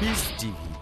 без девиц.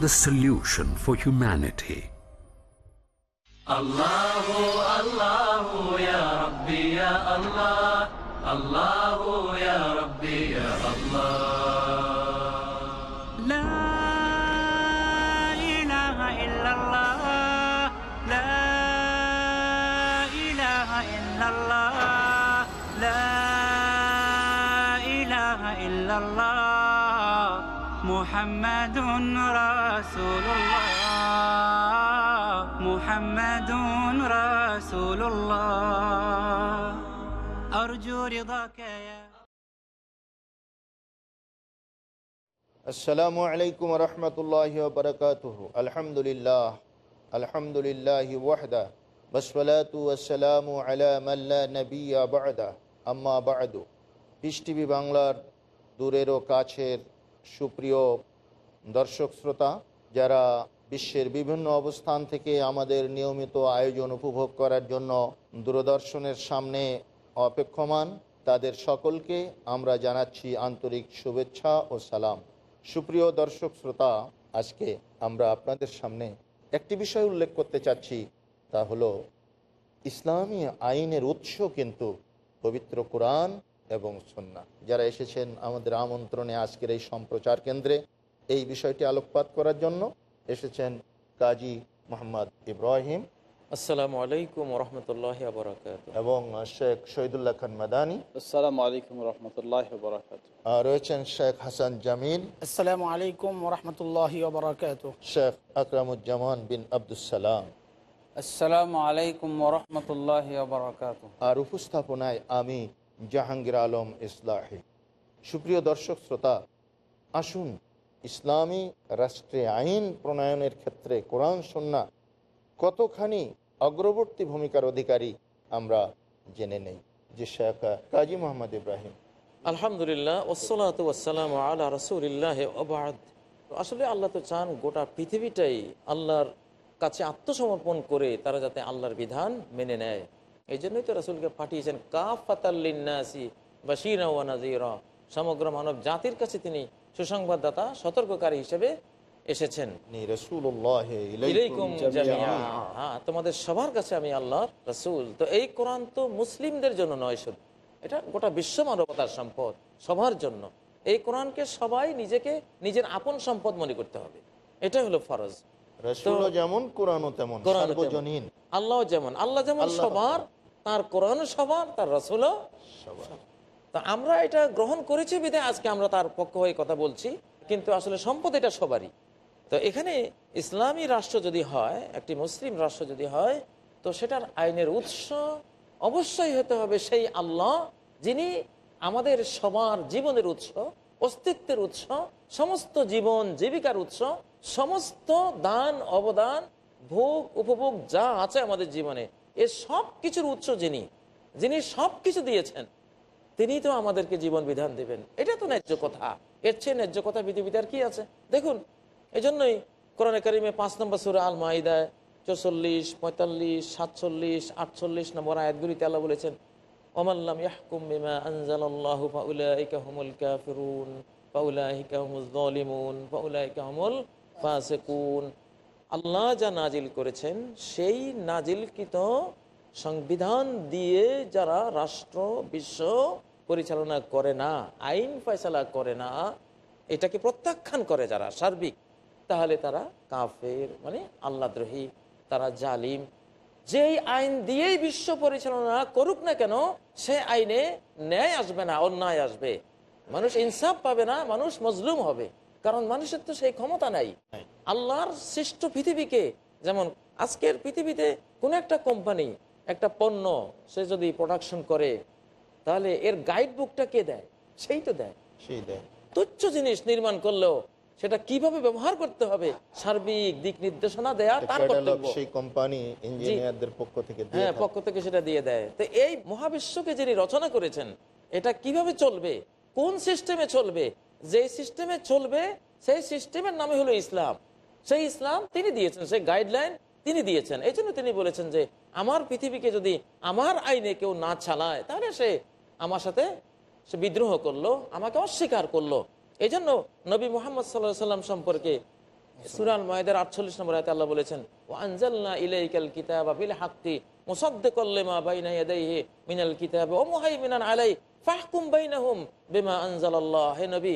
The solution for humanity. الله الله يا ربي يا الله الله يا ربي يا الله لا إله إلا الله لا إله إلا الله لا إله إلا الله محمد رسول الله محمد رسول الله أرجو رضاك يا আসসালামু আলাইকুম রহমতুল্লাহ বরকাতুহ আলহামদুলিল্লাহ আলহামদুলিল্লাহ ওয়াহদা বসলাতু আসসালামু আলা মাল্লা নবিয়া বাদা আম্মা বাদু পিস টিভি বাংলার দূরের ও কাছের সুপ্রিয় দর্শক শ্রোতা যারা বিশ্বের বিভিন্ন অবস্থান থেকে আমাদের নিয়মিত আয়োজন উপভোগ করার জন্য দূরদর্শনের সামনে অপেক্ষমান, তাদের সকলকে আমরা জানাচ্ছি আন্তরিক শুভেচ্ছা ও সালাম। সুপ্রিয় দর্শক শ্রোতা, আজকে আমরা আপনাদের সামনে একটি বিষয় উল্লেখ করতে চাচ্ছি, তা হলো ইসলামী আইনের উৎস কিন্তু পবিত্র কোরআন এবং সন্না যারা এসেছেন আমাদের আমন্ত্রণে আজকের এই সম্প্রচার কেন্দ্রে এই বিষয়টি আলোকপাত করার জন্য এসেছেন কাজী মোহাম্মদ ইব্রাহিম আসসালামু আলাইকুম রহমতুল্লাহ বরাকাত এবং শেখ শহীদুল্লাহ খান মাদানী। আসসালামু আলাইকুম রহমতুল্লাহ বরাকাত আর রয়েছেন শেখ হাসান জামিল। আসসালামু আলাইকুম ওরহমতুল্লাহ বরকাত শেখ আকরামুজ্জামান বিন আবদুসালাম আসসালামু আলাইকুম ওরহমতুল্লাহ বরাকাত আর উপস্থাপনায় আমি জাহাঙ্গীর আলম ইসলাহি। সুপ্রিয় দর্শক শ্রোতা আসুন ইসলামী রাষ্ট্রে আইন প্রণয়নের ক্ষেত্রে কোরআন সন্না কতখানি অগ্রবর্তী ভূমিকার অধিকারী আমরা জেনে নেই, যে শেখ কাজী মোহাম্মদ ইব্রাহিম। আলহামদুলিল্লাহ ওসলাত আল্লাহ রসুলিল্লাহ আসলে আল্লাহ তো চান গোটা পৃথিবীটাই আল্লাহর কাছে আত্মসমর্পণ করে তারা যাতে আল্লাহর বিধান মেনে নেয়। এই জন্যই তো রসুলকে পাঠিয়েছেন কাফাতাল্লিনাসি বা শিরা সমগ্র মানব জাতির কাছে তিনি সুসংবাদদাতা সতর্ককারী হিসেবে এসেছেন। হ্যাঁ তোমাদের সবার কাছে আমি আল্লাহ রসুল। তো এই কোরআন তো মুসলিমদের জন্য নয় শুধু এটা গোটা বিশ্ব মানবতার সম্পদ সবার জন্য। এই কোরআনকে সবাই নিজেকে নিজের আপন সম্পদ মনে করতে হবে। এটা হলো ফরজ। যেমন কোরআনও তেমন আল্লাহ যেমন আল্লাহ যেমন সবার তার কোরআন সবার তার রসুলও তা আমরা এটা গ্রহণ করেছি বিধে আজকে আমরা তার পক্ষ হয়ে কথা বলছি, কিন্তু আসলে সম্পদ এটা সবারই। তো এখানে ইসলামী রাষ্ট্র যদি হয়, একটি মুসলিম রাষ্ট্র যদি হয়, তো সেটার আইনের উৎস অবশ্যই হতে হবে সেই আল্লাহ, যিনি আমাদের সবার জীবনের উৎস, অস্তিত্বের উৎস, সমস্ত জীবন জীবিকার উৎস, সমস্ত দান, অবদান, ভোগ, উপভোগ যা আছে আমাদের জীবনে, এ সব কিছুর উৎস যিনি যিনি সব কিছু দিয়েছেন তিনি তো আমাদেরকে জীবন বিধান দেবেন। এটা তো ন্যায্য কথা। এর চেয়ে ন্যায্য কথা পৃথিবীতে আর কি আছে? দেখুন এই জন্যই কোরআনে কারিমে পাঁচ নম্বর সুরা আল মাইদায় চৌচল্লিশ, পঁয়তাল্লিশ, সাতচল্লিশ, আটচল্লিশ নম্বর আয়াতগুলিতে আল্লাহ বলেছেন আল্লাহ যা নাজিল করেছেন, সেই নাজিলকৃত সংবিধান দিয়ে যারা রাষ্ট্র, বিশ্ব পরিচালনা করে না, আইন ফয়সালা করে না, এটাকে প্রত্যাখ্যান করে যারা সার্বিক, তাহলে তারা কাফের মানে আল্লাদ্রোহী, তারা জালিম। যেই আইন দিয়েই বিশ্ব পরিচালনা করুক না কেন, সে আইনে ন্যায় আসবে না, অন্যায় আসবে। মানুষ ইনসাফ পাবে না, মানুষ মজলুম হবে। কারণ মানুষের তো সেই ক্ষমতা নাই। আল্লাহর সৃষ্ট পৃথিবীকে, যেমন আজকের পৃথিবীতে কোন একটা কোম্পানি, একটা পণ্য সে যদি প্রোডাকশন করে তাহলে এর গাইড বুকটা কে দেয়? সেই তো দেয়। সেই দেয়। তুচ্ছ জিনিস নির্মাণ করলেও সেটা কীভাবে ব্যবহার করতে হবে? সার্বিক দিক নির্দেশনা দেয়া তার কর্তব্য। সেই কোম্পানি ইঞ্জিনিয়ারদের পক্ষ থেকে হ্যাঁ পক্ষ থেকে সেটা দিয়ে দেয়। তো এই মহাবিশ্বকে যিনি রচনা করেছেন এটা কীভাবে চলবে? কোন সিস্টেমে চলবে? যে সিস্টেমে চলবে সেই সিস্টেমের নামে হলো ইসলাম। সেই ইসলাম তিনি দিয়েছেন সেই গাইডলাইন তিনি দিয়েছেন। এই জন্য তিনি বলেছেন যে আমার পৃথিবীকে যদি আমার আইনে কেউ না চালায় তাহলে সে আমার সাথে সে বিদ্রোহ করল, আমাকে অস্বীকার করল। এই জন্য নবী মোহাম্মদ সাল্লাহ সাল্লাম সম্পর্কে সুরাল ময়দার আটচল্লিশ নম্বর আয়তে আল্লাহ বলেছেন ও আনজালনা ইলাইকাল কিতাবা বিল হাক্কি মুসাদ্দিকাল লিমা বাইনা ইয়াদাইহি মিনাল কিতাব ও মুহাইমিনান আলাই ফাহকুম বাইনাহুম বিমা আনজালাল্লাহ। হে নবী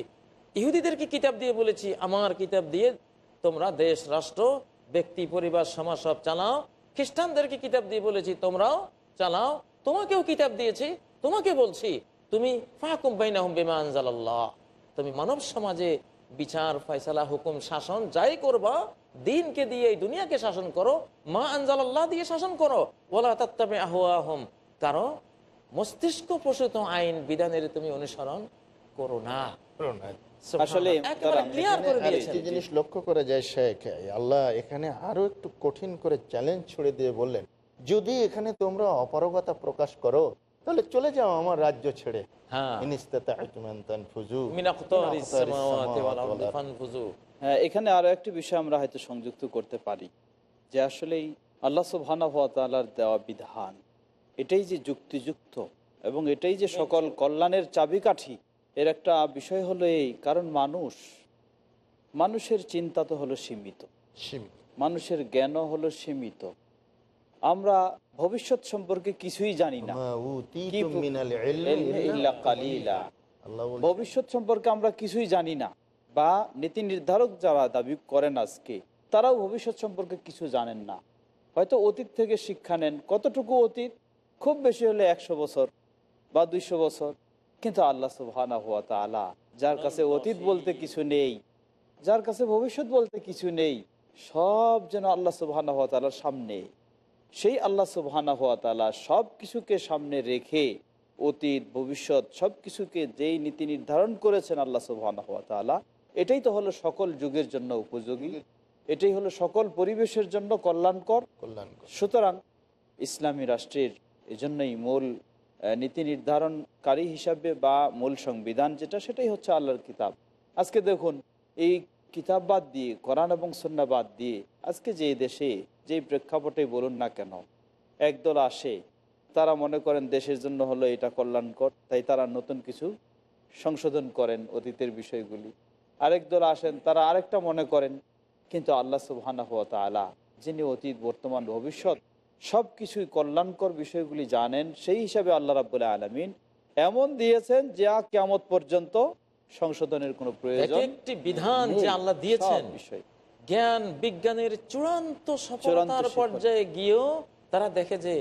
ইহুদিদেরকে কিতাব দিয়ে বলেছি? আমার কিতাব দিয়ে তোমরা দেশ, রাষ্ট্র, ব্যক্তি, পরিবার, সমাজ সব চালাও। খ্রিস্টানদেরকে কিতাব দিয়ে বলেছি? তোমরাও চালাও। তোমাকেও কিতাব দিয়েছি। তোমাকে বলছি তুমি ফাহকুম বাইনাহুম বিমা আনজালাল্লাহ। তুমি মানব সমাজে বিচার ফয়সালা হুকুম শাসন যাই করবা দিনকে দিয়ে এই দুনিয়াকে শাসন করো মা আনজালাল্লাহ দিয়ে শাসন করো ওলা তাত্তাবে আহুয়াহম কারও মস্তিষ্ক প্রসূত আইন বিধানের তুমি অনুসরণ করো না। আসলে তারা- ক্লিয়ার করে আর দিয়েছেন। একটি জিনিস লক্ষ্য করা যায় শেখ আল্লাহ এখানে আরও একটু কঠিন করে চ্যালেঞ্জ ছুড়ে দিয়ে বললেন যদি এখানে তোমরা অপারগতা প্রকাশ করো তাহলে চলে যাও আমার রাজ্য ছেড়ে। হ্যাঁ। হ্যাঁ, এখানে আরও একটি বিষয় আমরা হয়তো সংযুক্ত করতে পারি যে আসলেই আল্লাহ সুবাহর দেওয়া বিধান এটাই যে যুক্তিযুক্ত এবং এটাই যে সকল কল্যাণের চাবিকাঠি এর একটা বিষয় হলো এই কারণ মানুষ মানুষের চিন্তা তো হলো সীমিত। সীমিত। মানুষের জ্ঞানও হলো সীমিত। আমরা ভবিষ্যৎ সম্পর্কে কিছুই জানি না। ভবিষ্যৎ সম্পর্কে আমরা কিছুই জানি না বা নীতি নির্ধারক যারা দাবি করেন আজকে তারাও ভবিষ্যৎ সম্পর্কে কিছু জানেন না। হয়তো অতীত থেকে শিক্ষা নেন কতটুকু অতীত? খুব বেশি হলে একশো বছর বা দুইশো বছর। কিন্তু আল্লাহ সুবহানা হুয়া তালা যার কাছে অতীত বলতে কিছু নেই যার কাছে ভবিষ্যৎ বলতে কিছু নেই সব যেন আল্লাহ সুবহানা হুয়া তালার সামনে। সেই আল্লাহ সুবহানা হুয়া তালা সব কিছুকে সামনে রেখে অতীত ভবিষ্যৎ সব কিছুকে যেই নীতি নির্ধারণ করেছেন আল্লাহ সুবহানা হুয়া তালা এটাই তো হলো সকল যুগের জন্য উপযোগী। এটাই হলো সকল পরিবেশের জন্য কল্যাণকর। কল্যাণকর। সুতরাং ইসলামী রাষ্ট্রের এজন্যই মূল নীতি নির্ধারণকারী হিসাবে বা মূল সংবিধান যেটা সেটাই হচ্ছে আল্লাহর কিতাব। আজকে দেখুন এই কিতাব বাদ দিয়ে কোরআন এবং সন্না বাদ দিয়ে আজকে যে দেশে যে প্রেক্ষাপটে বলুন না কেন একদল আসে তারা মনে করেন দেশের জন্য হলো এটা কল্যাণকর তাই তারা নতুন কিছু সংশোধন করেন অতীতের বিষয়গুলি। আরেক দল আসেন তারা আরেকটা মনে করেন কিন্তু আল্লাহ সুবহানাহ ওয়া তাআলা যিনি অতীত বর্তমান ভবিষ্যৎ সব কিছুই কল্যাণকর বিষয়গুলি জানেন সেই হিসাবে আল্লাহ রাবুল্লাহ আলমিন এমন দিয়েছেন যা কেমত পর্যন্ত সংশোধনের কোনো প্রয়োজন একটি বিধান যে আল্লাহ দিয়েছেন। বিষয়। জ্ঞান বিজ্ঞানের চূড়ান্ত সফলতার পর্যায়ে গিয়েও তারা দেখে যে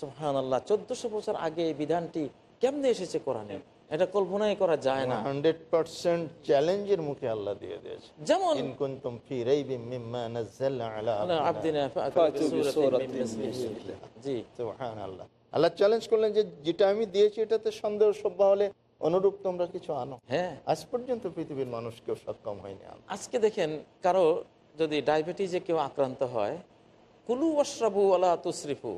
সুহান আল্লাহ চোদ্দশো বছর আগে এই বিধানটি কেমনে এসেছে কোরআনে? এটা কল্পনাই করা যায় না। 100% চ্যালেঞ্জের মুখে আল্লাহ দিয়ে দিয়েছে। যেমন ইন কুনতুম ফি রাইবিম মিম্মা নাযালনা আলা আলা আবদিনা। আবদিনা ফাতু ফাতু বিসূরাতিন বিসূরাতিন মিন মিসলিহি। মিসলিহি। জি। সুবহানাল্লাহ। আল্লাহ চ্যালেঞ্জ করলেন যে যেটা আমি দিয়েছি এটাতে সন্দেহ সভ্য হলে অনুরূপ তোমরা কিছু আনো। হ্যাঁ। আজ পর্যন্ত পৃথিবীর মানুষ কেউ সক্ষম হয়নি আজকে দেখেন কারও যদি ডায়াবেটিসে কেউ আক্রান্ত হয় কুলু অশ্রাবু আলা তুসরিফু।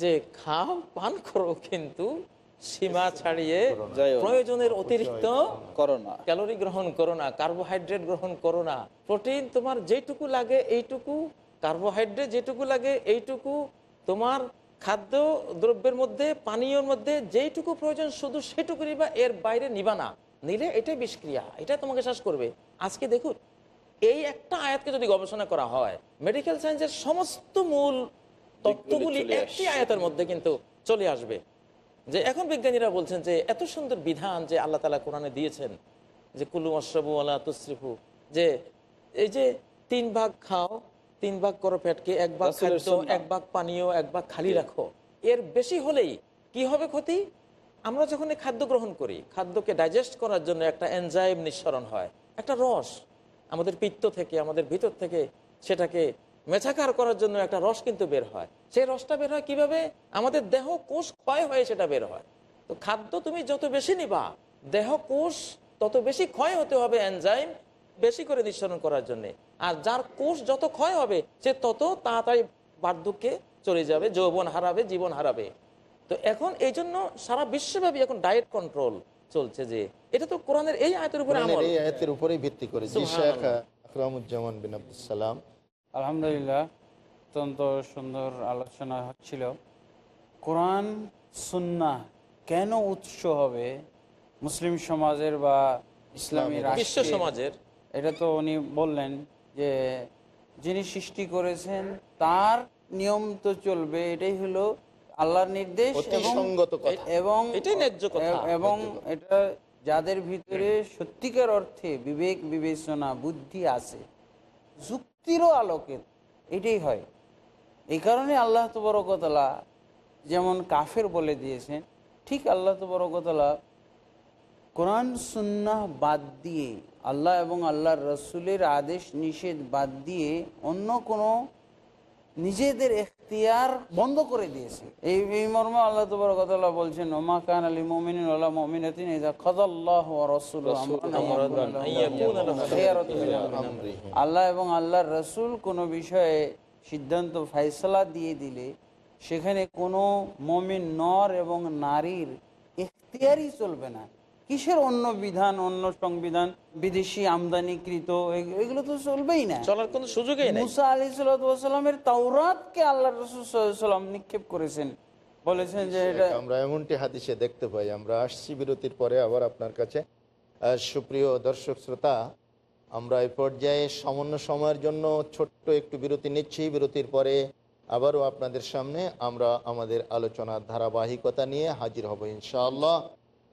যে খাও পান করো কিন্তু সীমা ছাড়িয়ে প্রয়োজনের অতিরিক্ত করোনা ক্যালোরি গ্রহণ করো না কার্বোহাইড্রেট গ্রহণ করো না। প্রোটিন তোমার যেটুকু লাগে এইটুকু কার্বোহাইড্রেট যেটুকু লাগে এইটুকু তোমার খাদ্য দ্রব্যের মধ্যে পানীয়র মধ্যে যেইটুকু প্রয়োজন শুধু সেটুকু নিবা এর বাইরে নিবা না। নিলে এটাই বিষক্রিয়া এটা তোমাকে শ্বাস করবে। আজকে দেখুন এই একটা আয়াতকে যদি গবেষণা করা হয় মেডিকেল সায়েন্সের সমস্ত মূল তত্ত্বগুলি একটি। আয়াতের মধ্যে কিন্তু চলে আসবে। যে এখন বিজ্ঞানীরা বলছেন যে এত সুন্দর বিধান যে আল্লাহ তালা কোরআনে দিয়েছেন যে কুলু অশ্রবু আল্লাহ তুসরিফু যে এই যে তিন ভাগ খাও তিন ভাগ করো পেটকে এক ভাগ খাদ্য এক ভাগ পানীয় এক ভাগ খালি রাখো। এর বেশি হলেই কি হবে ক্ষতি? আমরা যখন এই খাদ্য গ্রহণ করি খাদ্যকে ডাইজেস্ট করার জন্য একটা এনজাইম নিঃসরণ হয় একটা রস। আমাদের পিত্ত থেকে, আমাদের ভিতর থেকে সেটাকে মেছাকার করার জন্য একটা রস কিন্তু বের হয়। সেই রসটা বের হয় কীভাবে? আমাদের দেহ কোষ ক্ষয় হয়ে সেটা বের হয়। তো খাদ্য তুমি যত বেশি নিবা, দেহ কোষ তত বেশি ক্ষয় হতে হবে এনজাইম বেশি করে নিঃসরণ করার জন্য। আর যার কোষ যত ক্ষয় হবে, সে তত তাড়াতাড়ি বার্ধক্যে চলে যাবে, যৌবন হারাবে, জীবন হারাবে। তো এখন এই জন্য সারা বিশ্বব্যাপী এখন ডায়েট কন্ট্রোল চলছে যে এটা তো কোরআনের এই আয়তের উপরে আমল। এই আয়াতের উপরেই ভিত্তি করে। জি শেখ আকরামুজ্জামান বিন আব্দুল সালাম। আলহামদুলিল্লাহ অত্যন্ত সুন্দর আলোচনা হচ্ছিল। কোরআন সুন্নাহ কেন উৎস হবে মুসলিম সমাজের বা ইসলামী বিশ্ব সমাজের। এটা তো উনি বললেন যে যিনি সৃষ্টি করেছেন তার নিয়ম তো চলবে। এটাই হলো আল্লাহর নির্দেশ এবং এবং এটা যাদের ভিতরে সত্যিকার অর্থে বিবেক বিবেচনা বুদ্ধি আছে যুক্তিরও আলোকে এটাই হয়। এই কারণে আল্লাহ তবরকতলা যেমন কাফের বলে দিয়েছেন ঠিক আল্লাহ তবরকতলা কোরআন সুন্নাহ বাদ দিয়ে আল্লাহ এবং আল্লাহর রসুলের আদেশ নিষেধ বাদ দিয়ে অন্য কোনো নিজেদের এখতিয়ার বন্ধ করে দিয়েছে। এই মর্মে আল্লাহ তবর কথা বলছেন ওমা কান আলী মমিন আল্লাহ মমিনাতিন ইযা মিন আমরিহিম। আল্লাহ এবং আল্লাহর রসুল কোনো বিষয়ে সিদ্ধান্ত ফাইসলা দিয়ে দিলে সেখানে কোনো মমিন নর এবং নারীর এখতিয়ারই চলবে না। কিসের অন্য বিধান অন্য সংবিধান? বিদেশি আমদানিকৃত এগ- এগুলো তো চলবেই না। চলার কোনো সুযোগই নেই। মুসা আলি সাল্লামের তাওরাতকে আল্লাহ রসুল নিক্ষেপ করেছেন। বলেছেন যে এটা আমরা এমনটি হাদিসে দেখতে পাই। আমরা আসছি বিরতির পরে আবার আপনার কাছে। সুপ্রিয় দর্শক শ্রোতা আমরা এই পর্যায়ে সামান্য সময়ের জন্য ছোট্ট একটু বিরতি নিচ্ছি। বিরতির পরে আবারও আপনাদের সামনে আমরা আমাদের আলোচনার ধারাবাহিকতা নিয়ে হাজির হব ইনশাআল্লাহ।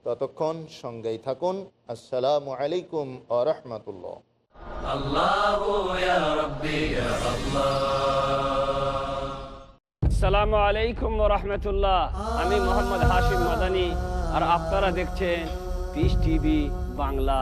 ততক্ষণ সঙ্গেই থাকুন। আসসালামু আলাইকুম আ রহমতুল্লাহ। আসসালামু আলাইকুম রহমতুল্লাহ। আমি মোহাম্মদ হাশিম মাদানি। আর আপনারা দেখছেন পিস টিভি বাংলা।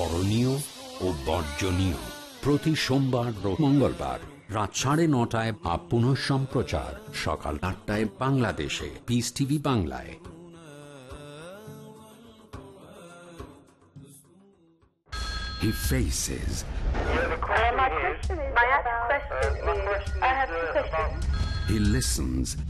করণীয় ও বর্জনীয়। প্রতি সোমবার ও মঙ্গলবার রাত সাড়ে নটায় বা পুনঃ সম্প্রচার। সকাল আটটায় বাংলাদেশে। পিস টিভি বাংলায়। He faces My question is about, I have two questions. He listens.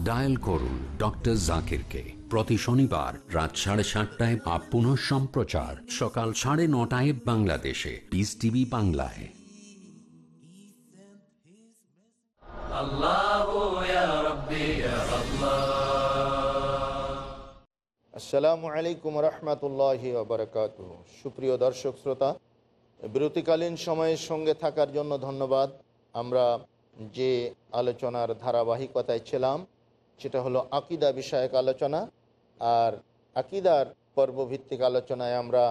Dial করুন ডক্টর জাকিরকে। প্রতি শনিবার রাত সাড়ে সাতটায় বা পুনঃ সম্প্রচার সকাল সাড়ে নটায় বাংলাদেশে। পিস টিভি বাংলায়। আসসালামু আলাইকুম রহমতুল্লাহ বারকাত সুপ্রিয় দর্শক শ্রোতা বিরতিকালীন সময়ের সঙ্গে থাকার জন্য ধন্যবাদ। আমরা যে আলোচনার ধারাবাহিকতায় ছিলাম সেটা হলো আকিদা বিষয়ক আলোচনা আর আকিদার পর্বভিত্তিক আলোচনায় আমরা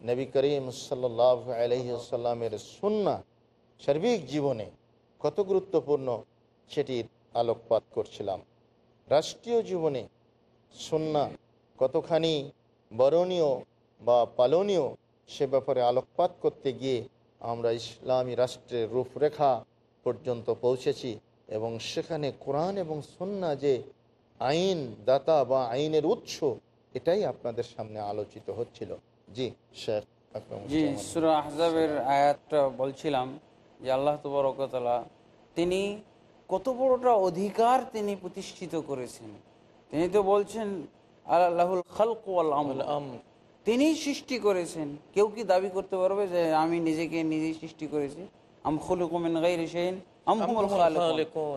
নবী করিম সাল্লাহ আলহিসাল্লামের সুন্না সার্বিক জীবনে কত গুরুত্বপূর্ণ সেটির আলোকপাত করছিলাম। রাষ্ট্রীয় জীবনে সুন্না কতখানি বরণীয় বা পালনীয় সে ব্যাপারে আলোকপাত করতে গিয়ে আমরা ইসলামী রাষ্ট্রের রূপরেখা পর্যন্ত পৌঁছেছি। এবং সেখানে কোরআন এবং সুন্না যে আইন দাতা বা আইনের উৎস এটাই আপনাদের সামনে আলোচিত হচ্ছিল। জি শেখ জি। সুরা আহজাবের আয়াতটা বলছিলাম যে আল্লাহ তবরকতলা তিনি কত বড়টা অধিকার তিনি প্রতিষ্ঠিত করেছেন। তিনি তো বলছেন আল্লাহুল খালক আমল তিনি সৃষ্টি করেছেন। কেউ কি দাবি করতে পারবে যে আমি নিজেকে নিজেই সৃষ্টি করেছি? আম খুলুকুমিন আম হুমুল খালিকুন।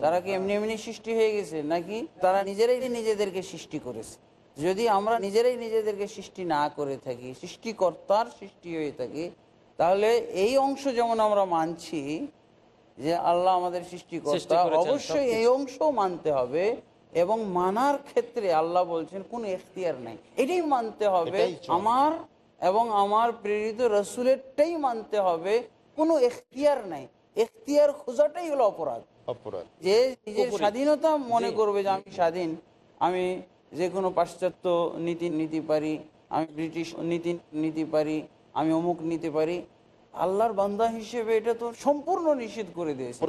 তারা কি এমনি এমনি সৃষ্টি হয়ে গেছে নাকি? তারা নিজেরাই নিজেদেরকে সৃষ্টি করেছে। যদি আমরা নিজেরাই নিজেদেরকে সৃষ্টি না করে থাকি সৃষ্টিকর্তার সৃষ্টি হয়ে থাকি তাহলে এই অংশ যেমন আমরা মানছি যে আল্লাহ আমাদের সৃষ্টি সৃষ্টিকর্তা অবশ্যই এই অংশও মানতে হবে এবং মানার ক্ষেত্রে আল্লাহ বলছেন কোনো এখতিয়ার নাই। এটাই মানতে হবে আমার এবং আমার প্রেরিত রসুলেরটাই মানতে হবে কোনো এখতিয়ার নাই। এখতিয়ার খোঁজাটাই হলো অপরাধ। অপরাধ। যে নিজের স্বাধীনতা মনে করবে যে আমি স্বাধীন আমি যে কোনো পাশ্চাত্য নীতি নিতে পারি আমি ব্রিটিশ নীতি নিতে পারি আমি অমুক নিতে পারি আল্লাহর বান্দা হিসেবে এটা তো সম্পূর্ণ নিষেধ করে দিয়েছে।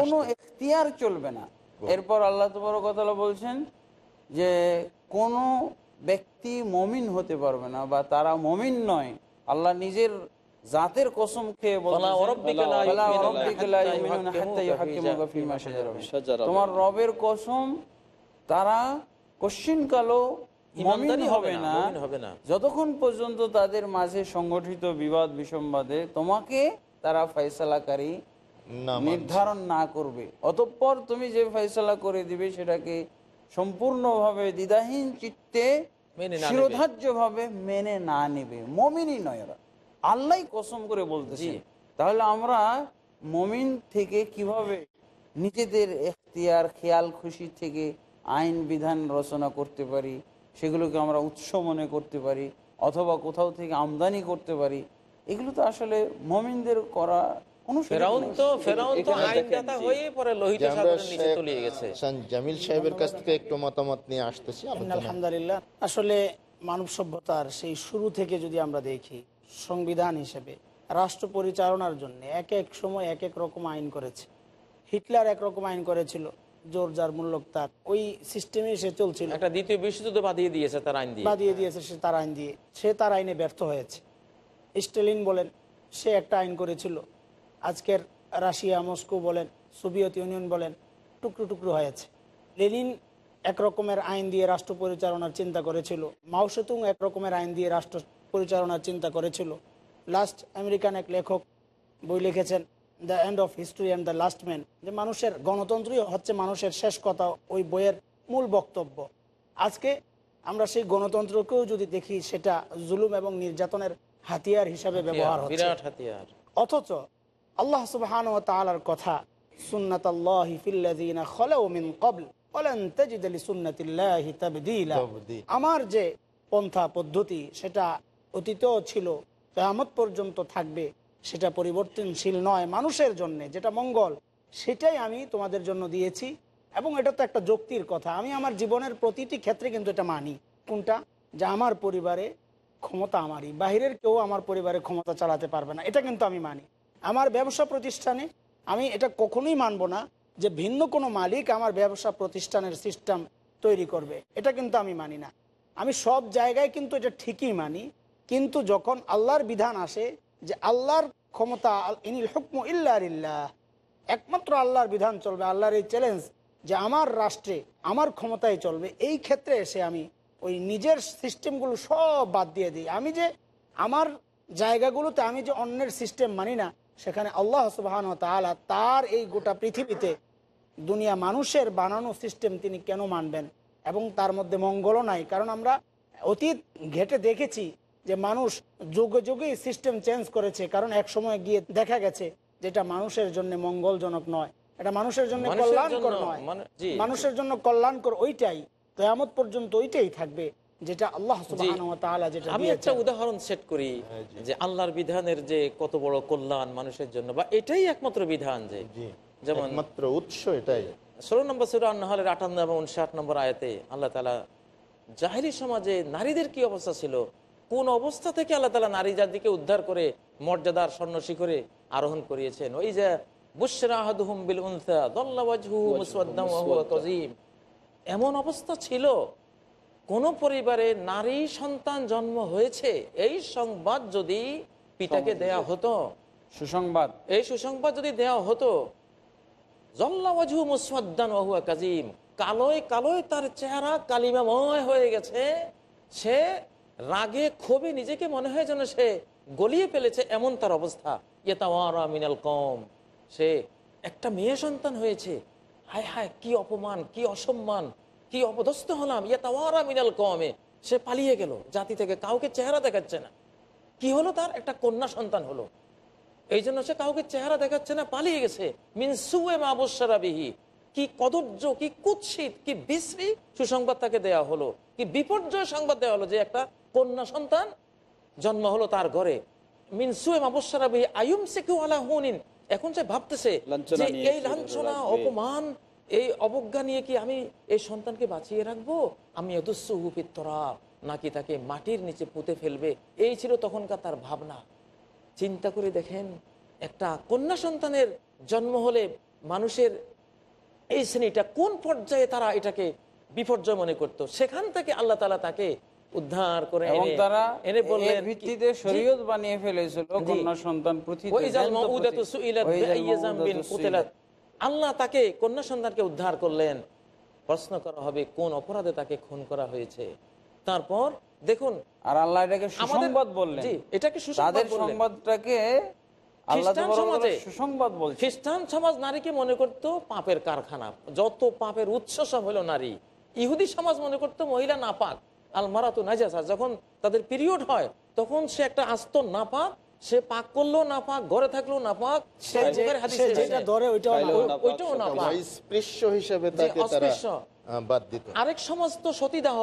কোনো এখতিয়ার চলবে না। এরপর আল্লাহ তোমার কথা বলছেন যে কোনো ব্যক্তি মমিন হতে পারবে না বা তারা মমিন নয়। আল্লাহ নিজের জাতের কসম খেয়ে তোমার রবের কসম তারা কশ্চিনকালও মমিন ইমানদারই হবে না মুমিন হবে না। যতক্ষণ পর্যন্ত তাদের মাঝে সংগঠিত বিবাদ বিসম্বাদে তোমাকে তারা ফয়সালাকারী নির্ধারণ না করবে। অতঃপর তুমি যে ফয়সালা করে দিবে সেটাকে সম্পূর্ণভাবে দ্বিধাহীন চিত্তে মেনে শিরোধার্য ভাবে মেনে না নেবে। মমিনই নয় ওরা। আল্লাহ কসম করে বলতেছি তাহলে আমরা মমিন থেকে কীভাবে নিজেদের এখতিয়ার খেয়াল খুশি থেকে আইন বিধান রচনা করতে পারি সেগুলোকে আমরা উৎস মনে করতে পারি অথবা কোথাও থেকে আমদানি করতে পারি এগুলো তো আসলে মমিনদের করা কোনো সুযোগ ফেরাউন নেই। তো ফেরাউন তো এখানে দেখেন, আইনদাতা জি। হয়ে পরে লোহিত যে আমরা সাগরের নিচে শেখ তলিয়ে গেছে হাসান জামিল সাহেবের কাছ থেকে একটু মতামত নিয়ে আসতেছি আলোচনা আলহামদুলিল্লাহ আসলে মানব সভ্যতার সেই শুরু থেকে যদি আমরা দেখি সংবিধান হিসেবে রাষ্ট্র পরিচালনার জন্য এক এক সময় এক এক রকম আইন করেছে। হিটলার একরকম আইন করেছিল জোর যার মূল্যক তার। ওই সিস্টেমে সে চলছিল। একটা দ্বিতীয় বিশ্বযুদ্ধ বাদিয়ে দিয়েছে তার আইন দিয়ে। বাদিয়ে দিয়েছে সে তার আইন দিয়ে। সে তার আইনে ব্যর্থ হয়েছে। স্টেলিন বলেন সে একটা আইন করেছিল। আজকের রাশিয়া মস্কো বলেন সোভিয়েত ইউনিয়ন বলেন টুকরো টুকরো হয়েছে। লেনিন এক রকমের আইন দিয়ে রাষ্ট্র পরিচালনার চিন্তা করেছিল। মাওসেতুং এক রকমের আইন দিয়ে রাষ্ট্র পরিচালনার চিন্তা করেছিল। লাস্ট আমেরিকান এক লেখক বই লিখেছেন the end of history and the last man যে মানুষের গণতন্ত্রই হচ্ছে মানুষের শেষ কথা ওই বইয়ের মূল বক্তব্য। আজকে আমরা সেই গণতন্ত্রকেও যদি দেখি সেটা জুলুম এবং নির্যাতনের হাতিয়ার হিসাবে ব্যবহার হচ্ছে। অথচ আল্লাহ সুবহান ও তাআলার কথা সুন্নাত আমার যে পন্থা পদ্ধতি সেটা অতীতেও ছিল, কিয়ামত পর্যন্ত থাকবে, সেটা পরিবর্তনশীল নয় মানুষের জন্য, যেটা মঙ্গল, সেটাই আমি তোমাদের জন্য দিয়েছি এবং এটা তো একটা যুক্তির কথা। আমি আমার জীবনের প্রতিটি ক্ষেত্রে কিন্তু এটা মানি। কোনটা? যে আমার পরিবারে ক্ষমতা আমারই, বাহিরের কেউ আমার পরিবারে ক্ষমতা চালাতে পারবে না, এটা কিন্তু আমি মানি। আমার ব্যবসা প্রতিষ্ঠানে আমি এটা কখনোই মানব না যে ভিন্ন কোনো মালিক আমার ব্যবসা প্রতিষ্ঠানের সিস্টেম তৈরি করবে, এটা কিন্তু আমি মানি না। আমি সব জায়গায় কিন্তু এটা ঠিকই মানি কিন্তু যখন আল্লাহর বিধান আসে যে আল্লাহর ক্ষমতা ইনিল হুকম ইল্লাহ একমাত্র আল্লাহর বিধান চলবে, আল্লাহর এই চ্যালেঞ্জ যে আমার রাষ্ট্রে, আমার ক্ষমতায় চলবে, এই ক্ষেত্রে এসে আমি ওই নিজের সিস্টেমগুলো সব বাদ দিয়ে দিই। আমি যে আমার জায়গাগুলোতে আমি যে অন্যের সিস্টেম মানি না, সেখানে আল্লাহ সুবাহান তালা তার এই গোটা পৃথিবীতে দুনিয়া মানুষের বানানো সিস্টেম তিনি কেন মানবেন? এবং তার মধ্যে মঙ্গলও নাই। কারণ আমরা অতীত ঘেটে দেখেছি যে মানুষ যুগে যুগেই সিস্টেম চেঞ্জ করেছে কারণ এক সময় গিয়ে দেখা গেছে যেটা মানুষের জন্য মঙ্গলজনক নয় এটা মানুষের জন্য কল্যাণকর নয়। মানে- মানুষের জন্য কল্যাণকর ওইটাই কেয়ামত পর্যন্ত ওইটাই থাকবে যেটা আল্লাহ জি। সুবহানাহু ওয়া তাআলা যেটা আমি একটা উদাহরণ সেট করি যে আল্লাহর বিধানের যে কত বড় কল্যাণ মানুষের জন্য বা এটাই একমাত্র বিধান যে। যেমন একমাত্র উৎস এটাই। ষোলো নম্বর সুরা আটান্ন এবং উনষাট নম্বর আয়াতে আল্লাহ তালা জাহিরি সমাজে নারীদের কি অবস্থা ছিল? কোন অবস্থা থেকে আল্লাহ তালা নারী জাতিকে উদ্ধার করে মর্যাদার স্বর্ণ শিখরে আরোহণ করিয়েছেন? ওই যে। এমন অবস্থা ছিল? কোন পরিবারে নারী সন্তান জন্ম হয়েছে? এই সংবাদ যদি পিতাকে দেয়া হতো সুসংবাদ। এই সুসংবাদ যদি দেওয়া হতো জল্লাওয়াজু ওহুয়া কাজিম কালোয় কালোয় তার চেহারা কালিমাময় হয়ে গেছে। সে রাগে ক্ষোভে নিজেকে মনে হয় যেন সে গলিয়ে ফেলেছে এমন তার অবস্থা। ইয়েতাওয়ারা কম সে একটা মেয়ে সন্তান হয়েছে। হায় হায়, কি অপমান, কি অসম্মান, কি অপদস্থ হলাম। ইয়েতাওয়ারা মিনাল কমে সে পালিয়ে গেল। জাতি থেকে কাউকে চেহারা দেখাচ্ছে না। কি হলো তার? একটা কন্যা সন্তান হলো। এই জন্য সে কাউকে চেহারা দেখাচ্ছে না, পালিয়ে গেছে। মিনসুয়ে মাবসারাবিহি কি কদর্য কি কুৎসিত, কি বিশ্রী সুসংবাদ তাকে দেয়া হলো। কি বিপর্যয় সংবাদ দেওয়া হলো যে একটা কন্যা সন্তান জন্ম হলো তার ঘরে। এখন সে ভাবতেছে যে এই লাঞ্ছনা অপমান এই অবজ্ঞা নিয়ে কি আমি এই সন্তানকে বাঁচিয়ে রাখব? আমি অদস্যুপিত্তরা নাকি তাকে মাটির নিচে পুঁতে ফেলবে? এই ছিল তখনকার তার ভাবনা। চিন্তা করে দেখেন একটা কন্যা সন্তানের জন্ম হলে মানুষের এই শ্রেণীটা কোন পর্যায়ে তারা এটাকে বিপর্যয় মনে করত? সেখান থেকে আল্লাহ তালা তাকে উদ্ধার করে এবং তারা এনে বললেন ভিত্তিতে শরীয়ত বানিয়ে ফেলেছিল কন্যা সন্তান। আল্লাহ তাকে কন্যা সন্তানকে উদ্ধার করলেন। প্রশ্ন করা হবে কোন অপরাধে তাকে খুন করা হয়েছে? তারপর দেখুন আর আল্লাহ এটাকে সুসংবাদ বললেন। জি এটাকে সুসংবাদ তাদের সংবাদটাকে খ্রিস্টান সমাজ নারীকে মনে করতো পাপের কারখানা। যত পাপের উৎস সব হলো নারী। ইহুদি সমাজ মনে করতো মহিলা নাপাক। আল মারাতু নাজাসা যখন তাদের পিরিয়ড হয় তখন সে একটা আস্ত নাপাক সে পাক ঘরে সে সে এসেছে। যেটা ধরে ওইটাও চাইলেও নাপাক। নাপাক, ওইটাও। হিসেবে বাদ দিত আরেক সমাজ তো সতীদাহ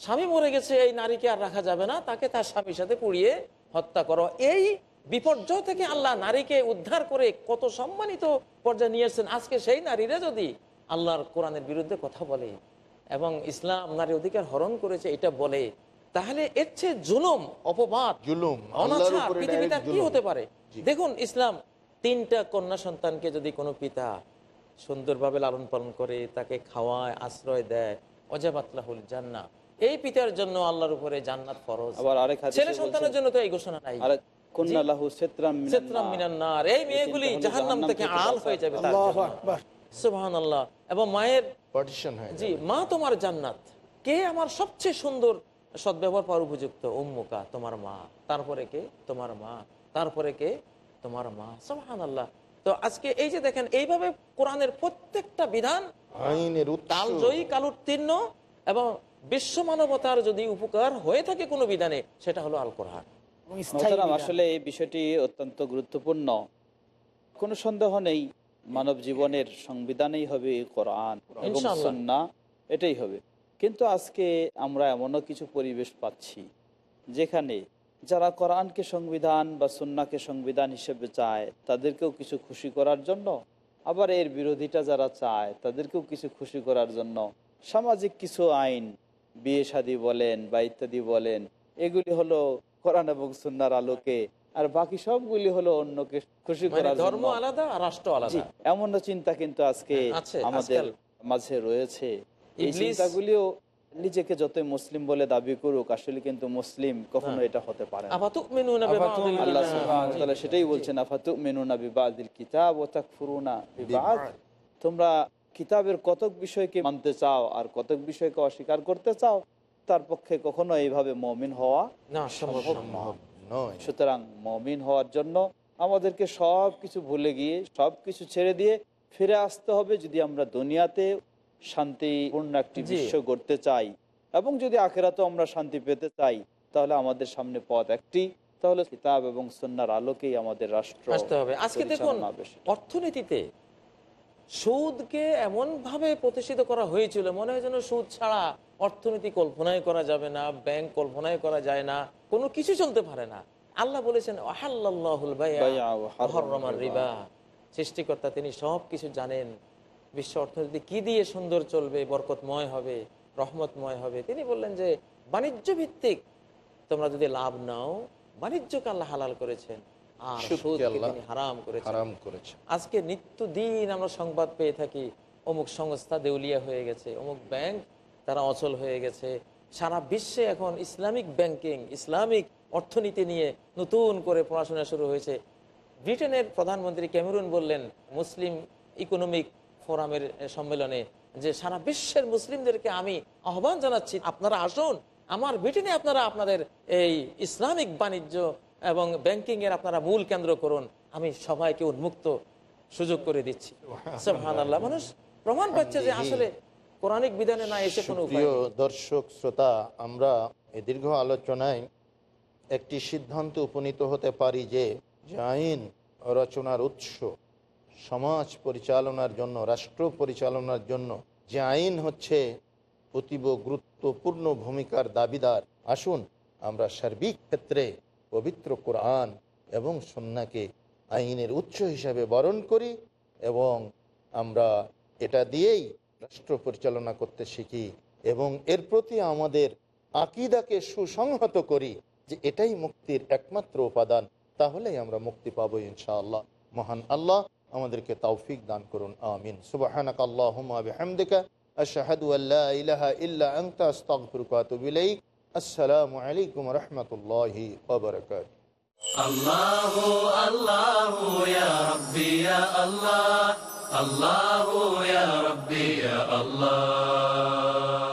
স্বামী মরে গেছে এই নারীকে আর রাখা যাবে না তাকে তার স্বামীর সাথে পুড়িয়ে হত্যা করো এই বিপর্যয় থেকে আল্লাহ নারীকে উদ্ধার করে কত সম্মানিত পর্যায়ে নিয়ে এসেছেন আজকে সেই নারীরা যদি আল্লাহর কোরআনের বিরুদ্ধে কথা বলে এবং ইসলাম নারী অধিকার হরণ করেছে এটা বলে তাহলে এর চেয়ে জুলুম অপবাদ জুলুম অনাচার direct কি হতে পারে? দেখুন ইসলাম তিনটা কন্যা সন্তানকে যদি কোনো পিতা সুন্দরভাবে লালন পালন করে তাকে খাওয়ায় আশ্রয় দেয় অজাবাতলাহুল জান্না এই পিতার জন্য আল্লাহর উপরে জান্নাত ফরজ। আবার আরেক ছেলে সন্তানের জন্য তো এই ঘোষণা নাই। এই মেয়েগুলি হলো জাহান্নাম থেকে আল হয়ে যাবে। সুবহানাল্লাহ। এবং মায়ের পার্টিশন হয় জি মা তোমার জান্নাত। কে আমার সবচেয়ে সুন্দর সদ্ব্যবহার পাওয়ার উপযুক্ত? উম্মুকা তোমার মা। তারপরে কে? তোমার মা। তারপরে কে? তোমার মা। সুবহান আল্লাহ তো আজকে এই যে দেখেন এইভাবে কোরআনের প্রত্যেকটা বিধান আইনের কালোত্তীর্ণ এবং বিশ্ব মানবতার যদি উপকার হয়ে থাকে কোনো বিধানে সেটা হলো আল কোরআন। আসলে এই বিষয়টি অত্যন্ত গুরুত্বপূর্ণ। কোনো সন্দেহ নেই মানব জীবনের সংবিধানেই হবে কোরআন এবং ইনশাআল্লাহ। এটাই হবে কিন্তু আজকে আমরা এমনও কিছু পরিবেশ পাচ্ছি যেখানে যারা কোরআনকে সংবিধান বা সুন্নাকে সংবিধান হিসেবে চায় তাদেরকেও কিছু খুশি করার জন্য আবার এর বিরোধিতা যারা চায় তাদেরকেও কিছু খুশি করার জন্য সামাজিক কিছু আইন বিয়ে শাদী বলেন বা ইত্যাদি বলেন এগুলি হলো কোরআন এবং সুন্নার আলোকে আর বাকি সবগুলি হলো অন্যকে খুশি মানে করার ধর্ম আলাদা আর রাষ্ট্র আলাদা। এমন চিন্তা কিন্তু আজকে আমাদের মাঝে রয়েছে। এই চিন্তাগুলিও নিজেকে যতই মুসলিম বলে দাবি করুক আসলে কিন্তু মুসলিম কখনো এটা হতে পারে আল্লাহ সেটাই বলছেন আফাতুমিনুনা বিবাদিল কিতাব ওয়া তাকফুরুনা বিবাদ। তোমরা কিতাবের কতক বিষয়কে মানতে চাও আর কতক বিষয়কে অস্বীকার করতে চাও তার পক্ষে কখনো এইভাবে মমিন হওয়া না সম্ভব সম্ভব নয় সুতরাং মমিন হওয়ার জন্য আমাদেরকে সব কিছু ভুলে গিয়ে সব কিছু ছেড়ে দিয়ে ফিরে আসতে হবে যদি আমরা দুনিয়াতে শান্তিপূর্ণ একটি। বিশ্ব গড়তে চাই এবং যদি আখেরাতেও আমরা শান্তি পেতে চাই তাহলে আমাদের সামনে পথ একটি তাহলে কিতাব এবং সন্ন্যার আলোকেই আমাদের রাষ্ট্র আসতে হবে আজকে দেখুন। অর্থনীতিতে সুদকে এমন ভাবে প্রতিষ্ঠিত করা হয়েছিল মনে হয় যেন সুদ ছাড়া অর্থনীতি কল্পনাই করা যাবে না ব্যাংক কল্পনাই করা যায় না কোনো কিছু চলতে পারে না। আল্লাহ বলেছেন রিবা। সৃষ্টিকর্তা তিনি সব কিছু জানেন। বিশ্ব অর্থনীতি কি দিয়ে সুন্দর চলবে বরকতময় হবে রহমতময় হবে? তিনি বললেন যে বাণিজ্য ভিত্তিক তোমরা যদি লাভ নাও বাণিজ্যকে আল্লাহ হালাল করেছেন। আর সুদকে সুদকে আল্লাহ। তিনি হারাম করেছেন। হারাম করেছে আজকে নিত্যদিন আমরা সংবাদ পেয়ে থাকি অমুক সংস্থা দেউলিয়া হয়ে গেছে অমুক ব্যাংক তারা অচল হয়ে গেছে। সারা বিশ্বে এখন ইসলামিক ব্যাংকিং ইসলামিক অর্থনীতি নিয়ে নতুন করে পড়াশোনা শুরু হয়েছে। ব্রিটেনের প্রধানমন্ত্রী ক্যামেরুন বললেন মুসলিম ইকোনমিক ফোরামের সম্মেলনে যে সারা বিশ্বের মুসলিমদেরকে আমি আহ্বান জানাচ্ছি আপনারা আসুন আমার ব্রিটেনে আপনারা আপনাদের এই ইসলামিক বাণিজ্য এবং ব্যাংকিং এর আপনারা মূল কেন্দ্র করুন আমি সবাইকে উন্মুক্ত সুযোগ করে দিচ্ছি। মানুষ প্রমাণ পাচ্ছে যে আসলে কোরআনিক বিধানে না এসে কোনো। দর্শক শ্রোতা আমরা এই দীর্ঘ আলোচনায় একটি সিদ্ধান্ত উপনীত হতে পারি যে যে আইন রচনার উৎস সমাজ পরিচালনার জন্য রাষ্ট্র পরিচালনার জন্য যে আইন হচ্ছে অতীব গুরুত্বপূর্ণ ভূমিকার দাবিদার। আসুন আমরা সার্বিক ক্ষেত্রে পবিত্র কোরআন এবং সন্নাকে আইনের উৎস হিসাবে বরণ করি এবং আমরা এটা দিয়েই রাষ্ট্র পরিচালনা করতে শিখি এবং এর প্রতি আমাদের আকিদাকে সুসংহত করি যে এটাই মুক্তির একমাত্র উপাদান, তাহলেই আমরা মুক্তি পাবো ইনশাআল্লাহ। মহান আল্লাহ আমাদেরকে তৌফিক দান করুন, আমিন। সুবহানাক আল্লাহুম্মা বিহামদিকা, আশহাদু আল্লা ইলাহা আসসালামু আলাইকুম ওয়া রাহমাতুল্লাহি ওয়া বারাকাতুহু الله الله يا ربي يا الله الله يا ربي يا الله